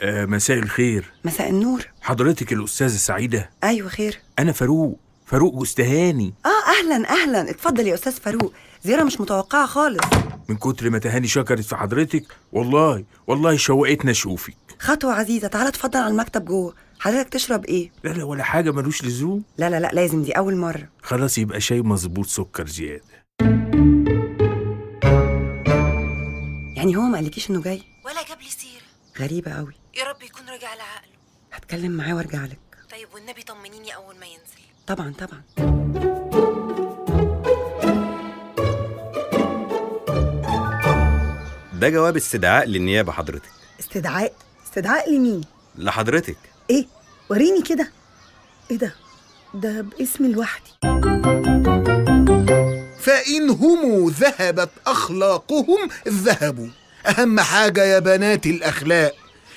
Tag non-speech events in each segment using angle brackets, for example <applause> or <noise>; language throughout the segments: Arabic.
آه مساء الخير. مساء النور. حضرتك الأستاذة سعيدة أيوه خير. أنا فاروق فاروق جستهاني آه أهلا أهلا. اتفضل يا أستاذ فاروق. زيارة مش متوقعة خالص. من كتر ما تهاني شكرت في حضرتك والله والله شوقتنا أشوفك. خطوة عزيزة. تعالى اتفضل على المكتب جوه. حضرتك تشرب إيه؟ لا لا ولا حاجة ملوش لزوم. لا لا لا لازم. دي أول مرة. خلاص يبقى شاي مظبوط سكر زيادة. يعني هو ما قالكيش إنه جاي؟ ولا جاب لي سيرة. غريبة قوي. يا رب يكون راجع لعقله. هتكلم معاه وارجع لك. طيب والنبي طمنيني أول ما ينزل. طبعا طبعا. ده جواب استدعاء للنيابة حضرتك. استدعاء؟ استدعاء لمين؟ لحضرتك. إيه؟ وريني كده. إيه ده؟ ده باسمي لوحدي. فإن هم ذهبت أخلاقهم ذهبوا. أهم حاجة يا بنات الأخلاق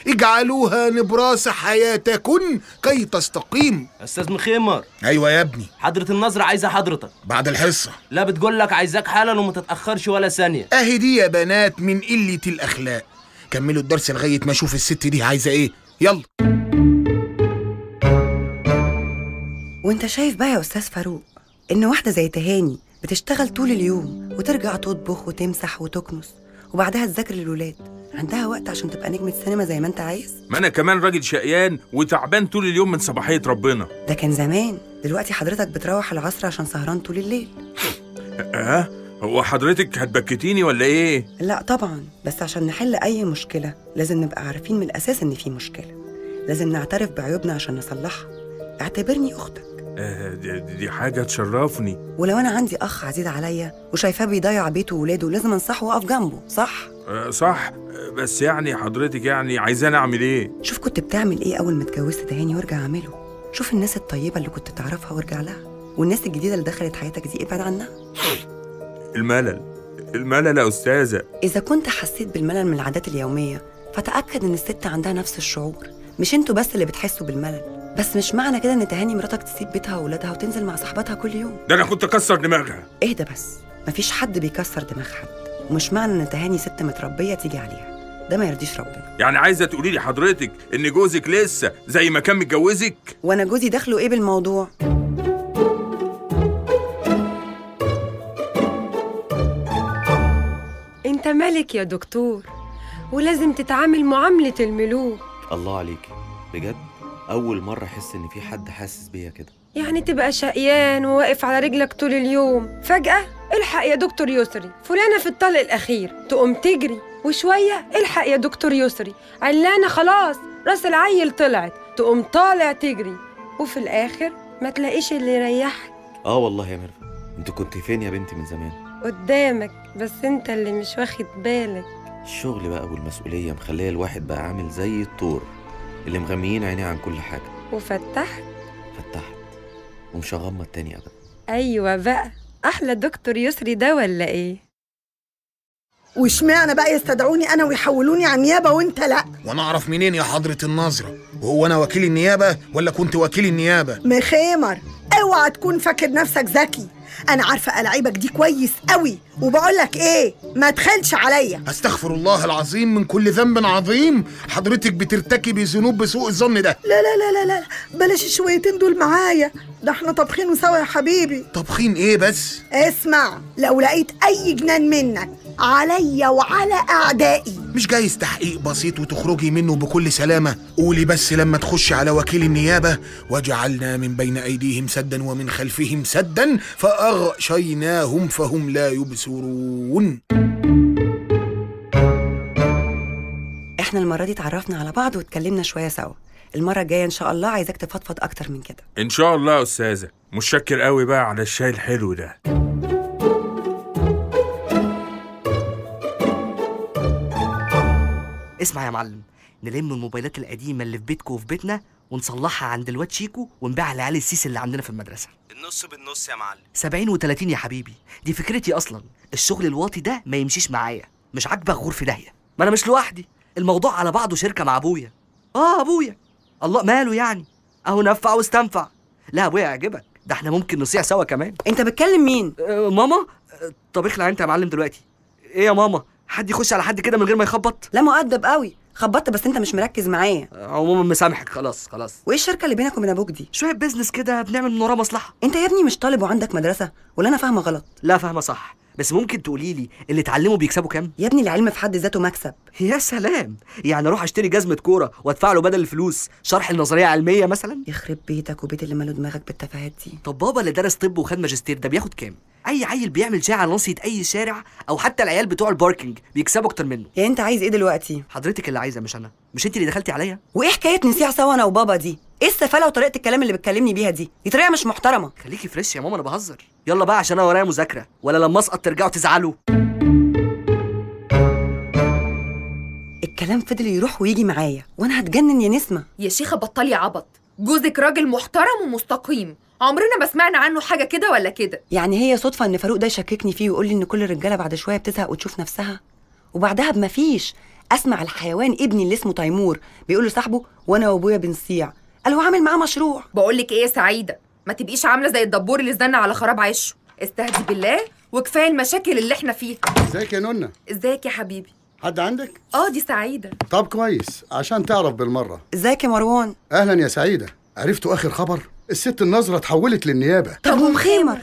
اجعلوها نبراس حياتكن كي تستقيم. أستاذ مخيمر. أيوة يا ابني. حضرة النظر عايزة حضرتك. بعد الحصة. لا بتقول لك عايزاك حالا وما تتأخرش ولا ثانية. أهي دي يا بنات من قلة الأخلاق. كملوا الدرس لغاية ما أشوف الست دي عايزة إيه. يلا. وأنت شايف بقى يا أستاذ فاروق إن واحدة زي تهاني بتشتغل طول اليوم وترجع تطبخ وتمسح وتكنس. وبعدها تذاكر للولاد. عندها وقت عشان تبقى نجمة سينما زي ما انت عايز؟ ما أنا كمان راجل شقيان وتعبان طول اليوم من صباحية ربنا. ده كان زمان. دلوقتي حضرتك بتروح العصر عشان سهران طول الليل. <laughs> أه؟ هو حضرتك هتبكتيني ولا إيه؟ لا طبعا بس عشان نحل أي مشكلة لازم نبقى عارفين من الأساس إن في مشكلة. لازم نعترف بعيوبنا عشان نصلحها. اعتبرني أختك. دي, دي حاجة تشرفني. ولو أنا عندي أخ عزيز عليا وشايفاه بيضيع بيته وولاده لازم أنصحه وأقف جنبه صح؟ آه صح. آه، بس يعني حضرتك يعني عايزاني أعمل إيه؟ شوف كنت بتعمل إيه أول ما اتجوزت تهاني وارجع أعمله. شوف الناس الطيبة اللي كنت تعرفها وارجع لها. والناس الجديدة اللي دخلت حياتك دي ابعد عنها. الملل. الملل يا أستاذة. إذا كنت حسيت بالملل من العادات اليومية فتأكد إن الست عندها نفس الشعور. مش أنتوا بس اللي بتحسوا بالملل. بس مش معنى كده إن تهاني مراتك تسيب بيتها واولادها وتنزل مع صاحباتها كل يوم. ده أنا كنت أكسر دماغها. اهدى بس؟ مفيش حد بيكسر دماغ حد. ومش معنى إن تهاني ست متربية تيجي عليها. ده ما يرضيش ربنا. يعني عايزة تقولي لي حضرتك إن جوزك لسه زي ما كان متجوزك؟ وأنا جوزي دخله إيه بالموضوع؟ أنت ملك يا دكتور ولازم تتعامل معاملة الملوك. الله عليكي بجد؟ أول مرة أحس إن في حد حاسس بيا كده. يعني تبقى شقيان وواقف على رجلك طول اليوم. فجأة الحق يا دكتور يسري فلانة في الطلق الأخير تقوم تجري وشوية الحق يا دكتور يسري. علانة خلاص رأس العيل طلعت تقوم طالع تجري. وفي الآخر ما تلاقيش اللي يريحك. آه والله يا ميرفت. أنت كنت فين يا بنتي من زمان؟ قدامك بس أنت اللي مش واخد بالك. الشغل بقى والمسؤولية مخلية الواحد بقى عامل زي الطور. اللي مغميين عينيه عن كل حاجة. وفتحت. فتحت. ومش هغمض تاني أبدا أيوة بقى. أحلى دكتور يسري ده ولا إيه؟ واشمعنى بقى يستدعوني أنا ويحولوني على النيابه وأنت لأ؟ وأنا أعرف منين يا حضرة النظرة وهو أنا وكيل النيابة ولا كنت وكيل النيابة؟ مخيمر اوعى تكون فاكر نفسك ذكي. أنا عارفة ألاعيبك دي كويس قوي وبقول لك إيه ما تخلش عليا. أستغفر الله العظيم من كل ذنب عظيم حضرتك بترتكبي ذنوب بسوء الظن ده. لا لا لا لا لا بلاش الشويتين دول معايا. ده إحنا طابخين سوا يا حبيبي. طبخين إيه بس؟ اسمع لو لقيت أي جنان منك عليا وعلى أعدائي مش جايز تحقيق بسيط وتخرجي منه بكل سلامة. قولي بس لما تخشي على وكيل النيابة وجعلنا من بين أيديهم سدا ومن خلفهم سدا فأغشيناهم فهم لا يبصرون. إحنا المرة دي اتعرفنا على بعض واتكلمنا شوية سوا. المرة الجاية إن شاء الله عايزاك تفضفض أكتر من كده. إن شاء الله يا أستاذة. متشكر قوي بقى على الشاي الحلو ده. اسمع يا معلم نلم الموبايلات القديمة اللي في بيتكو وفي بيتنا ونصلحها عند الواد شيكو ونبيعها لعيال السيس اللي عندنا في المدرسة. النص بالنص يا معلم. 70 و30 يا حبيبي. دي فكرتي أصلا. الشغل الواطي ده ما يمشيش معايا. مش عاجبك غور في داهية. ما أنا مش لوحدي. الموضوع على بعضه شركة مع أبويا. آه أبويا. الله ماله يعني. أهو نفع واستنفع. لا أبويا يعجبك. ده إحنا ممكن نصيع سوا كمان. أنت بتكلم مين؟ أه ماما. أه، طب اخلع انت يا معلم دلوقتي. إيه يا ماما؟ حد يخش على حد كده من غير ما يخبط؟ لا مؤدب قوي. خبطت بس انت مش مركز معايا. عموما مسامحك. خلاص خلاص. وايه الشركة اللي بينك وبين أبوك دي؟ شوية بيزنس كده بنعمل من وراه مصلحة؟ انت يا ابني مش طالب وعندك مدرسة؟ ولا أنا فاهمة غلط؟ لا فاهمة صح. بس ممكن تقولي لي اللي اتعلموا بيكسبوا كام؟ يا ابني العلم في حد ذاته مكسب. يا سلام! يعني أروح اشتري جزمة كورة وادفع له بدل الفلوس شرح النظرية علمية مثلا؟ يخرب بيتك وبيت اللي ماله دماغك بالتفاهات دي. طب بابا اللي درس طب وخد ماجستير ده بياخد كام؟ أي عيل بيعمل شاي على ناصية أي شارع أو حتى العيال بتوع ال parking بيكسبوا أكتر منه. يعني أنت عايز إيه دلوقتي؟ حضرتك اللي عايزة مش أنا. مش أنت اللي دخلتي عليا؟ وإيه حكاية نسيع سوا أنا وبابا دي؟ إيه السفالة وطريقة الكلام اللي بتكلمني بيها دي؟ دي طريقة مش محترمة. خليكي fresh يا ماما أنا بهزر. يلا بقى عشان أنا ورايا مذاكرة. ولا لما أسقط ترجعوا تزعلوا. الكلام فضل يروح ويجي معايا وأنا هتجنن يا نسمة. يا شيخة بطلي عبط. جوزك راجل محترم ومستقيم. عمرنا ما سمعنا عنه حاجة كده ولا كده. يعني هي صدفة إن فاروق ده يشككني فيه ويقول لي إن كل الرجالة بعد شوية بتزهق وتشوف نفسها؟ وبعدها بمفيش. أسمع الحيوان ابني اللي اسمه تيمور. بيقول لصاحبه وأنا وأبويا بنصيع. قال هو عامل معاه مشروع. بقولك إيه يا سعيدة ما تبقيش عاملة زي الدبور اللي زن على خراب عشه استهدي بالله وكفاية المشاكل اللي إحنا فيها. إزيك يا نونا إزيك يا حبيبي. حد عندك؟ آه دي سعيدة. طب كويس عشان تعرف بالمرة. إزيك يا مروان؟ أهلا يا سعيدة. عرفتوا آخر خبر؟ الست النظرة اتحولت للنيابة. طب ومخيمر؟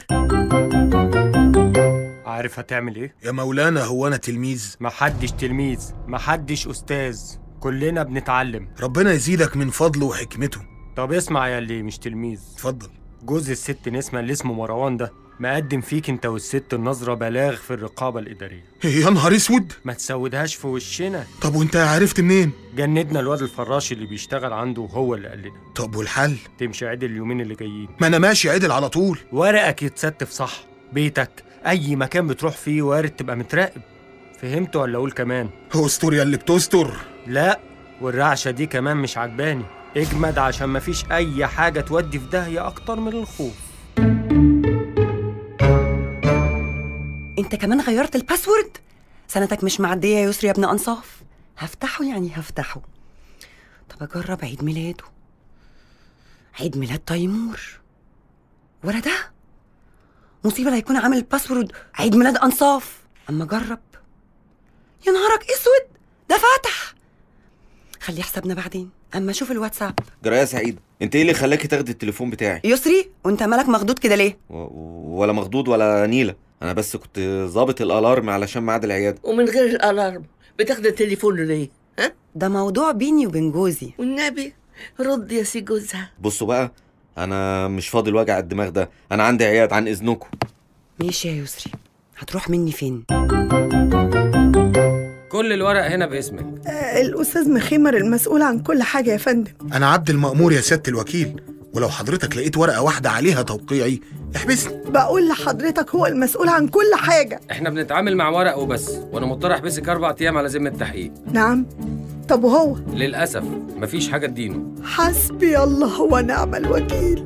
عارف هتعمل إيه؟ يا مولانا هو أنا تلميذ؟ محدش تلميذ محدش أستاذ. كلنا بنتعلم. ربنا يزيدك من فضله وحكمته. طب اسمع يا اللي مش تلميذ. اتفضل. جوز الست نسمة اللي اسمه مروان ده مقدم فيك انت والست النظرة بلاغ في الرقابة الإدارية. يا نهار اسود! ما تسودهاش في وشنا. طب وانت عرفت منين؟ جندنا الواد الفراش اللي بيشتغل عنده وهو اللي قال لنا. طب والحل؟ تمشي عدل اليومين اللي جايين. ما أنا ماشي عدل على طول. ورقك يتستف صح. بيتك أي مكان بتروح فيه وارد تبقى متراقب. فهمت ولا أقول كمان؟ استر يا اللي بتستر. لا والرعشة دي كمان مش عجباني. اجمد عشان مفيش أي حاجة تودي في داهية أكتر من الخوف. انت كمان غيرت ال password؟ سنتك مش معدية يا يسري يا ابن أنصاف؟ هفتحه يعني هفتحه. طب أجرب عيد ميلاده. عيد ميلاد تيمور. ولا ده؟ مصيبة لا يكون عامل ال password عيد ميلاد أنصاف. أما أجرب. يا نهارك أسود! ده فتح خليه حسابنا بعدين. أما أشوف الواتساب. جراية سعيد أنت إيه اللي خلاكي تاخدي التليفون بتاعي؟ يسري وأنت مالك مخضوض كده ليه؟ و... ولا مخضوض ولا نيلة. أنا بس كنت ظابط ال alarm علشان ميعاد العيادة. ومن غير ال alarm بتاخد التليفون ليه؟ ها؟ ده موضوع بيني وبين جوزي. والنبي رد يا سي جوزها. بصوا بقى أنا مش فاضي لوجع الدماغ ده. أنا عندي عياد عن إذنكم. ماشي يا يسري. هتروح مني فين؟ كل الورق هنا باسمك. آه الأستاذ مخيمر المسؤول عن كل حاجة يا فندم. أنا عبد المأمور يا سيادة الوكيل. ولو حضرتك لقيت ورقة واحدة عليها توقيعي احبسني. بقول لحضرتك هو المسؤول عن كل حاجة. إحنا بنتعامل مع ورق وبس وأنا مضطر احبسك أربع أيام على ذمة تحقيق. نعم. طب وهو؟ للأسف مفيش حاجة تدينه. حسبي الله ونعم الوكيل.